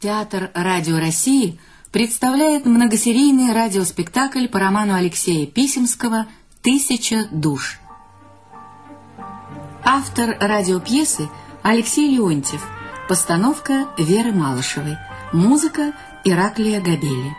Театр «Радио России» представляет многосерийный радиоспектакль по роману Алексея Писемского «Тысяча душ». Автор радиопьесы Алексей Леонтьев, постановка Веры Малышевой, музыка Ираклия Габели.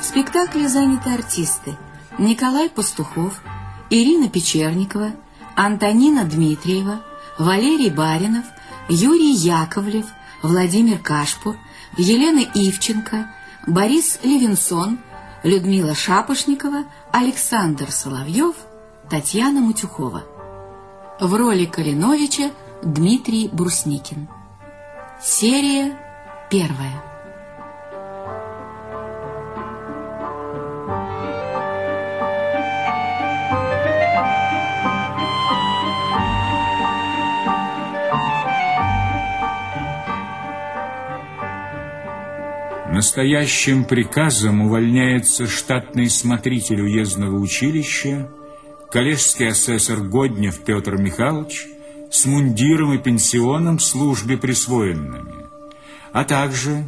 В спектакле заняты артисты Николай Пастухов, Ирина Печерникова, Антонина Дмитриева, Валерий Баринов, Юрий Яковлев, Владимир Кашпур, Елена Ивченко, Борис Левинсон, Людмила Шапошникова, Александр Соловьев, Татьяна Мутюхова. В роли Калиновича Дмитрий Брусникин. Серия первая. Настоящим приказом увольняется штатный смотритель уездного училища, коллежский асессор Годнев Петр Михайлович с мундиром и пенсионом службе присвоенными, а также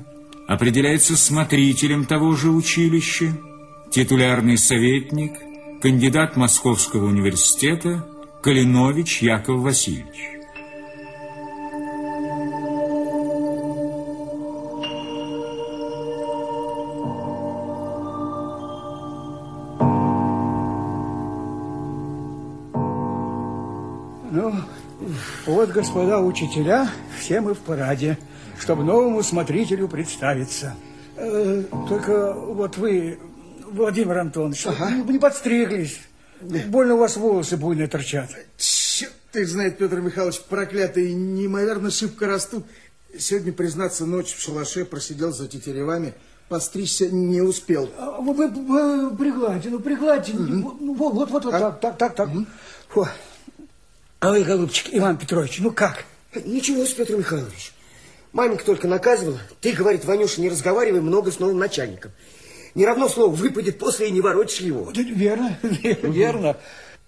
определяется смотрителем того же училища, титулярный советник, кандидат Московского университета Калинович Яков Васильевич. Вот, господа учителя, все мы в параде, чтобы новому смотрителю представиться. Э, только вот вы, Владимир Антонович, ага. не подстриглись. Больно у вас волосы буйные торчат. Черт ты знает, Петр Михайлович, проклятый, неимоверно шибко растут. Сегодня, признаться, ночь в шалаше просидел за тетеревами, постричься не успел. А, вы, вы, вы пригладьте, ну пригладьте. Угу. Вот, вот, вот, а? так, так, так, так. Угу. А вы, голубчик, Иван Петрович, ну как? Ничего, Петр Михайлович. Маменька только наказывала. Ты, говорит, Ванюша, не разговаривай много с новым начальником. Не равно слово выпадет после и не воротишь его. Верно, верно.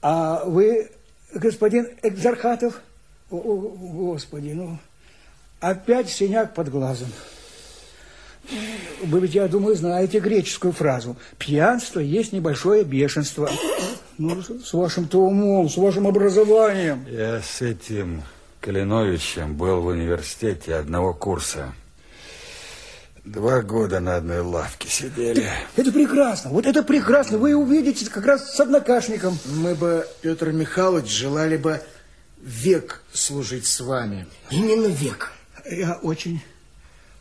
А вы, господин Экзархатов, о, господи, ну, опять синяк под глазом. Вы ведь, я думаю, знаете греческую фразу. Пьянство есть небольшое бешенство. Ну, с вашим-то умом, с вашим образованием. Я с этим Калиновичем был в университете одного курса. Два года на одной лавке сидели. Это, это прекрасно, вот это прекрасно. Вы увидите как раз с однокашником. Мы бы, Петр Михайлович, желали бы век служить с вами. Именно век. Я очень,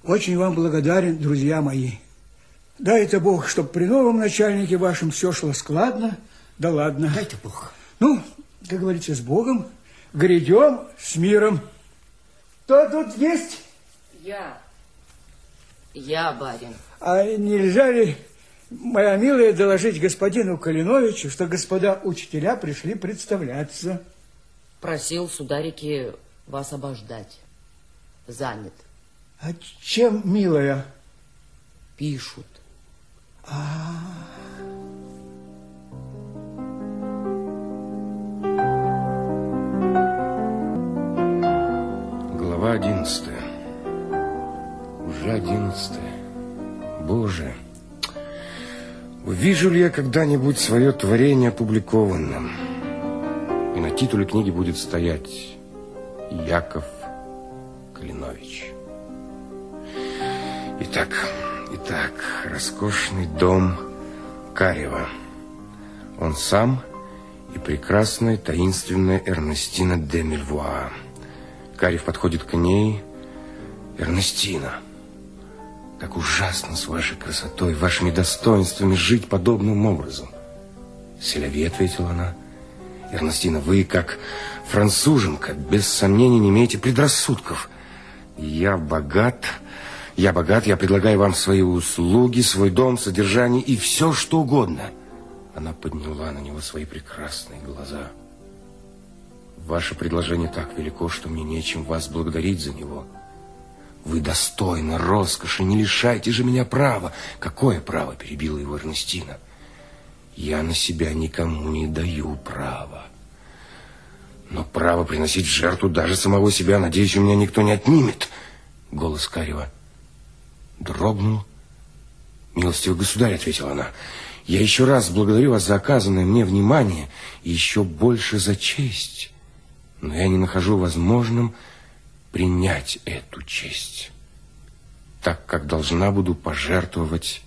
очень вам благодарен, друзья мои. Дай это Бог, чтобы при новом начальнике вашем все шло складно, да ладно. Дай-то Бог. Ну, как говорится, с Богом. Грядем с миром. Кто тут есть? Я. Я, барин. А нельзя ли, моя милая, доложить господину Калиновичу, что господа учителя пришли представляться? Просил, сударики, вас обождать. Занят. А чем, милая? Пишут. А-а-а. Глава одиннадцатая. Уже одиннадцатая. Боже, увижу ли я когда-нибудь свое творение опубликованным? И на титуле книги будет стоять Яков Калинович. Итак, итак, роскошный дом Карева. Он сам и прекрасная таинственная Эрнестина де Мельвуа. Карев подходит к ней. Эрнестина, как ужасно с вашей красотой, вашими достоинствами жить подобным образом. Селяви, ответила она. Эрнестина, вы, как француженка, без сомнений не имеете предрассудков. Я богат, я богат, я предлагаю вам свои услуги, свой дом, содержание и все, что угодно. Она подняла на него свои прекрасные глаза. Ваше предложение так велико, что мне нечем вас благодарить за него. Вы достойны роскоши, не лишайте же меня права. Какое право, перебила его Эрнестина. Я на себя никому не даю права. Но право приносить в жертву даже самого себя, надеюсь, у меня никто не отнимет. Голос Карева дрогнул. Милостивый государь, ответила она, я еще раз благодарю вас за оказанное мне внимание и еще больше за честь. Но я не нахожу возможным принять эту честь, так как должна буду пожертвовать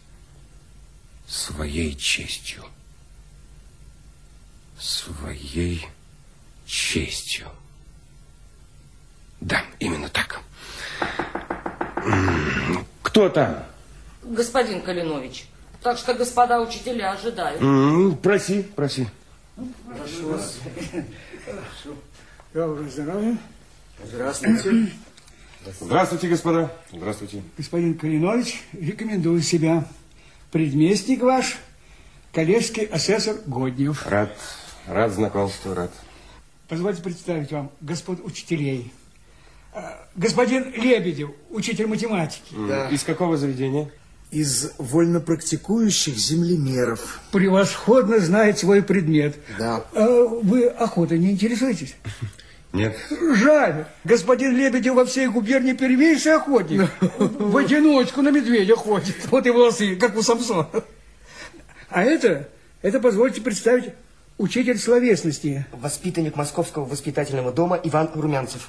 своей честью. Своей честью. Да, именно так. Кто там? Господин Калинович, так что господа учителя ожидают. Проси, проси. Прошу вас. Доброго здоровья. Здравствуйте. Здравствуйте, господа. Здравствуйте. Господин Калинович, рекомендую себя. Предместник ваш, коллежский асессор Годнев. Рад, рад знакомству, рад. Позвольте представить вам господ учителей. А, Господин Лебедев, учитель математики. Да. Из какого заведения? Из вольнопрактикующих землемеров. Превосходно знает свой предмет. Да. А Вы охотой не интересуетесь? Нет. Жаль. Господин Лебедев во всей губернии первейший охотник. В одиночку на медведя ходит. Вот и волосы, как у Самсона. А это, это позвольте представить, учитель словесности. Воспитанник Московского воспитательного дома Иван Румянцев.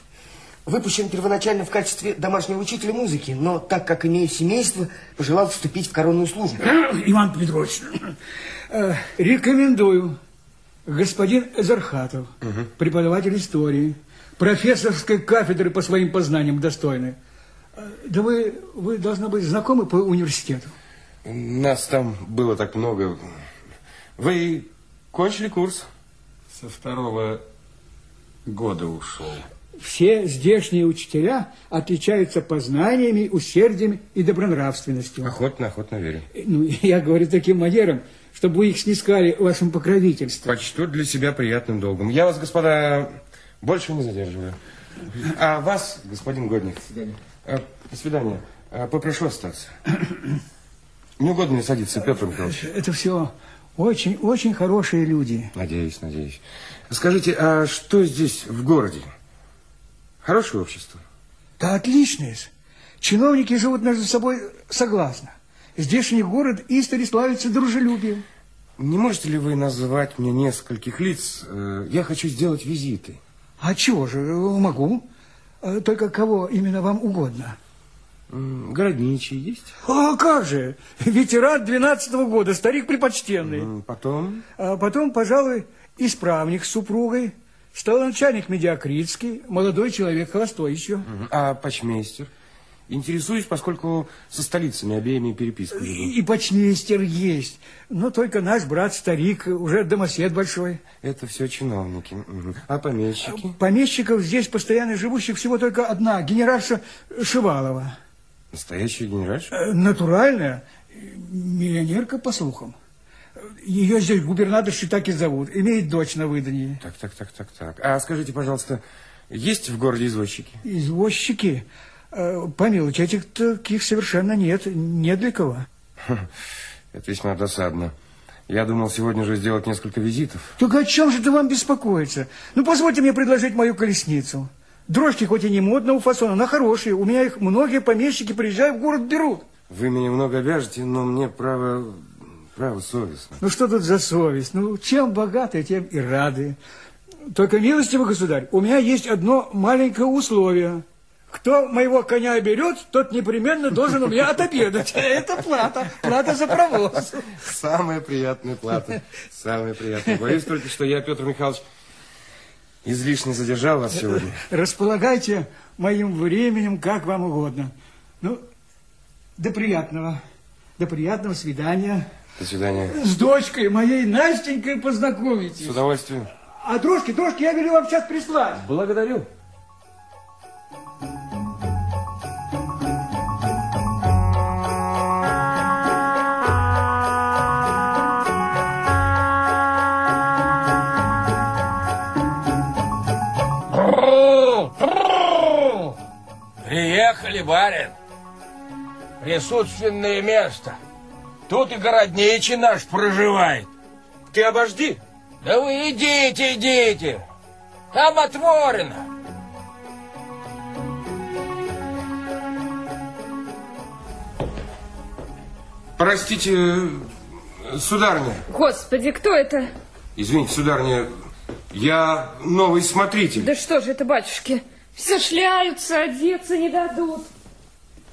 Выпущен первоначально в качестве домашнего учителя музыки, но так как имею семейство, пожелал вступить в коронную службу. Иван Петрович, э, рекомендую. Господин Эзархатов, преподаватель истории, профессорской кафедры по своим познаниям достойный. Э, Да вы, вы должны быть знакомы по университету. Нас там было так много. Вы кончили курс? Со второго года ушел. Все здешние учителя отличаются познаниями, усердием и добронравственностью. Охотно, охотно верю. Ну, я говорю таким манером, чтобы вы их снискали вашим покровительством. Почту для себя приятным долгом. Я вас, господа, больше не задерживаю. А вас, господин Годник, э, до свидания. Э, Попрошу остаться. Не угодно ли садиться, Петр Михайлович? Это все очень, очень хорошие люди. Надеюсь, надеюсь. Скажите, а что здесь в городе? Хорошее общество? Да отличное. Чиновники живут между собой согласно. Здешний город истори славится дружелюбием. Не можете ли вы назвать мне нескольких лиц? Э, Я хочу сделать визиты. А чего же, могу. Э, Только кого именно вам угодно. Городничий есть? А как же, ветеран 12 года, старик припочтенный. М, Потом? А потом, пожалуй, исправник с супругой, стал начальник Медиакритский, молодой человек, холостой еще. А почмейстер? Интересуюсь, поскольку со столицами обеими переписку веду. И почмейстер есть, но только наш брат-старик, уже домосед большой. Это все чиновники. А помещики? Помещиков здесь постоянно живущих всего только одна, генеральша Шивалова. Настоящая генеральша? Э, Натуральная, миллионерка, по слухам. Ее здесь губернаторши так и зовут, имеет дочь на выданье. Так, так, так, так, так. А скажите, пожалуйста, есть в городе извозчики? Извозчики, э, помилуйте, этих таких совершенно нет, не для кого. Это весьма досадно. Я думал сегодня же сделать несколько визитов. Только о чем же ты вам беспокоиться? Ну, позвольте мне предложить мою колесницу. Дрожки хоть и не модного фасона, но хорошие. У меня их многие помещики, приезжая в город, берут. Вы меня много обяжете, но мне право, право совестно. Ну, что тут за совесть? Ну, чем богатые, тем и рады. Только, милостивый государь, у меня есть одно маленькое условие. Кто моего коня берет, тот непременно должен у меня отобедать. Это плата, плата за провоз. Самая приятная плата. Самая приятная. Боюсь только, что я, Петр Михайлович, излишне задержал вас сегодня. Располагайте моим временем, как вам угодно. Ну, до приятного. До приятного свидания. До свидания. С дочкой моей Настенькой познакомитесь. С удовольствием. А дрожки, дрожки я велю вам сейчас прислать. Благодарю. Приехали, барин. Присутственное место. Тут и городничий наш проживает. Ты обожди. Да вы идите, идите. Там отворено. Простите, сударыня. Господи, кто это? Извините, сударыня, я новый смотритель. Да что же это, батюшки? Все шляются, одеться не дадут.